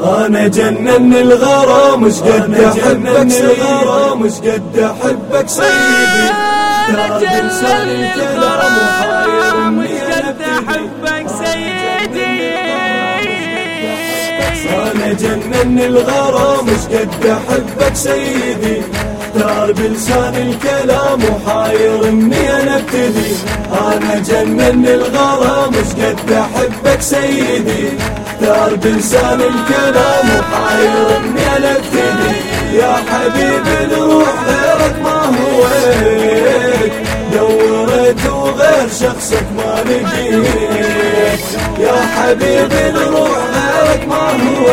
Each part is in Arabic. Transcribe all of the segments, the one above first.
أنا جنن الغرام مش قد أحبك الغرام مش قد أحبك سيدي؟ أنا جنن الغرام مش قد أحبك سيدي؟ أنا جنن الغرام مش قد أحبك سيدي؟ اختار بلسان الكلام وحاير اني أنا ابتدي. أنا جنن الغرام مش قد أحبك سيدي اختار بلسان الكلام وحاير أنا ابتدي يا حبيبي الروح غيرك ما هو دورت وغير شخصك ما لقيت يا حبيبي الروح غيرك ما هو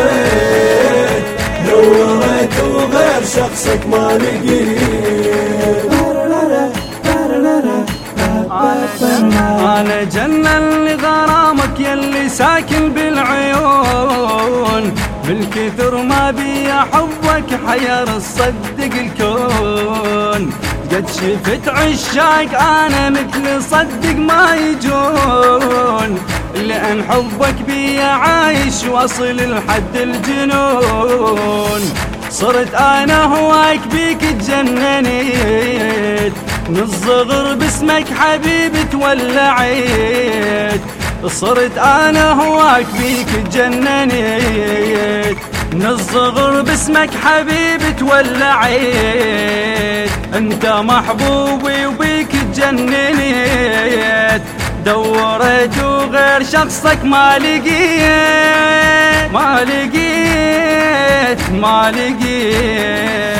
دورت وغير شخصك ما لقيت أنا جنن ساكن بالعيون بالكثر ما بي احبك حير الصدق الكون. قد شفت عشاق أنا مثل صدق ما يجون. لأن حبك بي عايش وأصل لحد الجنون. صرت أنا هواك بيك تجننيت من الصغر باسمك حبيبي تولعيت صرت أنا هواك بيك تجننيت. من الصغر باسمك حبيبي تولعيت. أنت محبوبي وبيك تجننيت. دورت وغير شخصك ما لقيت. ما لقيت ما لقيت.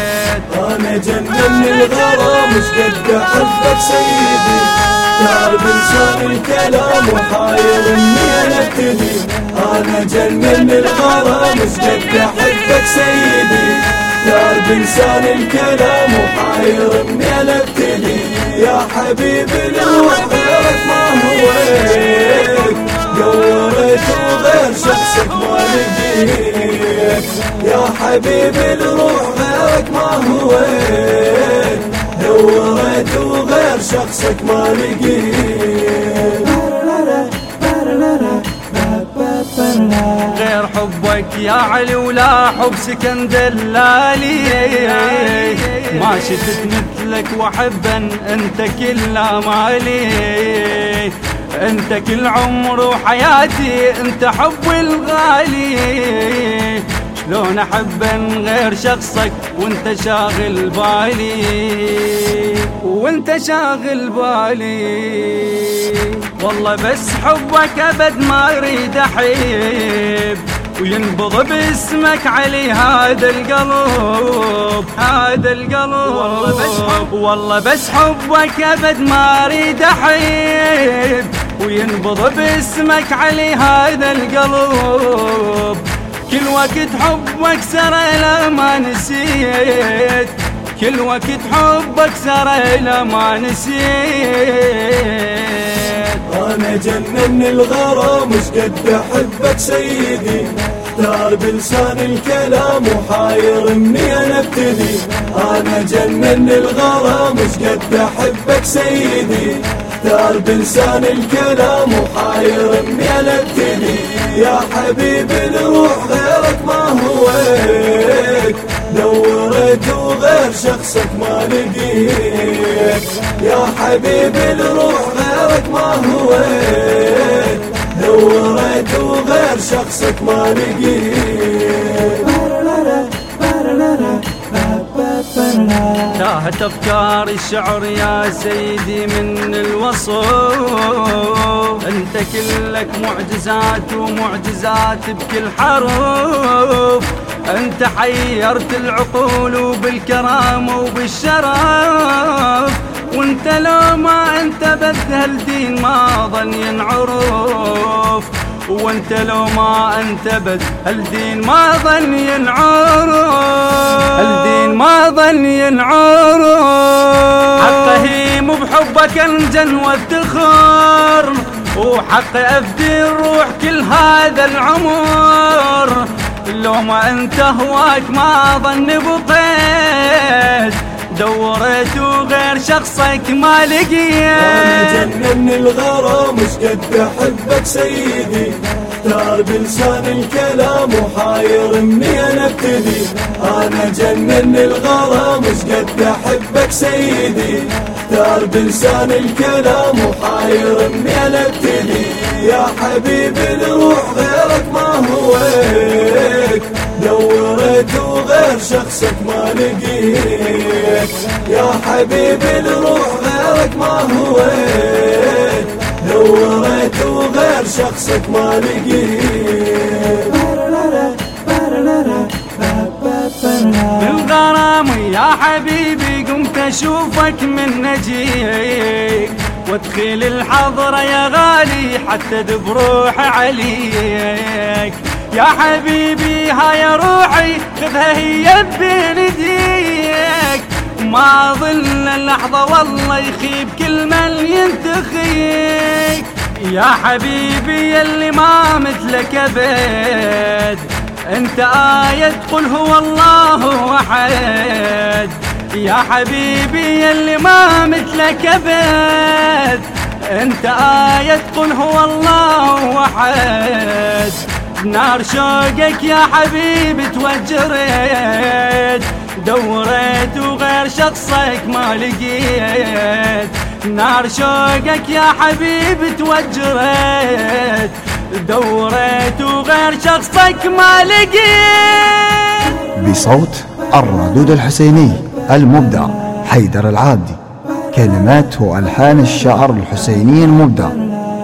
أنا جنن الغرام مش قد احبك سيدي تعرف لسان الكلام وحاير إني أنا أبتدي. أنا جنن الغرام مش قد احبك سيدي تعرف لسان الكلام وحاير إني أنا أبتدي. يا حبيبي الروح غيرك ما هو دورت وغير شخصك ما لقيت يا حبيبي الروح غيرك ما هو دورت وغير شخصك ما لقيت غير حبك يا علي ولا حب سكن دلالي ما شفت مثلك وحبا أنت كل مالي أنت كل عمر وحياتي أنت حبي الغالي. شلون احبا غير شخصك وانت شاغل بالي. وانت شاغل بالي. والله بس حبك أبد ما اريد أحب. وينبض باسمك علي هذا القلب هذا القلب. والله بس حب. والله بس حبك أبد ما اريد أحب. وينبض باسمك علي هذا القلب كل وقت حبك سرى لا ما نسيت. كل وقت حبك سرى لا ما نسيت. أنا جنن الغرام مش قد أحبك سيدي؟ اختار بلسان الكلام وحاير إني أنا أبتدي. أنا جنن الغرام مش قد أحبك سيدي؟ اختار بلسان الكلام وحاير إني أنا أبتدي. يا حبيبي الروح غيرك ما هو دورت وغير شخصك ما لقيت. يا حبيبي الروح غيرك ما هو دورت وغير شخصك ما لقيت. تاهت أفكار الشعر يا سيدي من الوصف. أنت كلك معجزات ومعجزات بكل حرف أنت حيرت العقول وبالكرامه وبالشرف. وأنت لو ما أنت بذ الدين ما ظن ينعرف. وانت لو ما انتبت الدين ما ظن ينعرف الدين ما ظن ينعرف حقه مو بحبك انجن وافتخر وحق افدي الروح كل هذا العمر. لو ما انت هواك ما ظن بقيت دورت وغير شخصك ما لقيت. جنن الغرام مش قد احبك سيدي. محتار بلسان الكلام وحاير اني أنا ابتدي. أنا جنن الغرام مش قد احبك سيدي. محتار بلسان الكلام وحاير اني أنا ابتدي. يا حبيبي الروح غيرك ما هويك دورت وغير شخصك ما لقيت. يا حبيبي الروح غيرك ما هويك دورت وغير شخصك ما لقيت. بالغرام يا حبيبي قمت أشوفك من نجيك. وادخل الحضرة يا غالي حتى بروح عليك. يا حبيبي هاي روحي خذها هي ايديك ما ظل اللحظة والله يخيب كل من ينتخيك يا حبيبي يلي ما مثلك أبد أنت آية قل هو الله أحد. يا حبيبي يلي ما مثلك أبد أنت آية قل هو الله أحد. نار شوقك يا حبيبي توجرت دورت وغير شخصك ما لقيت. نار شوقك يا حبيبي توجرت دورت وغير شخصك ما لقيت. بصوت الرادود الحسيني المبدع حيدر العابدي كلمات وألحان الشاعر الحسيني المبدع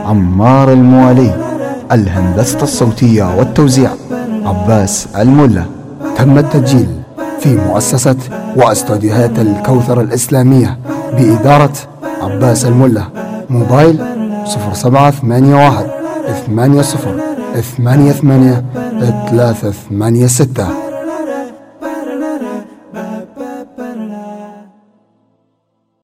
عمار الموالي الهندسة الصوتية والتوزيع عباس الملا. تم التسجيل. في مؤسسة واستوديوهات الكوثر الإسلامية بإدارة عباس الملا موبايل 0781 80 88 386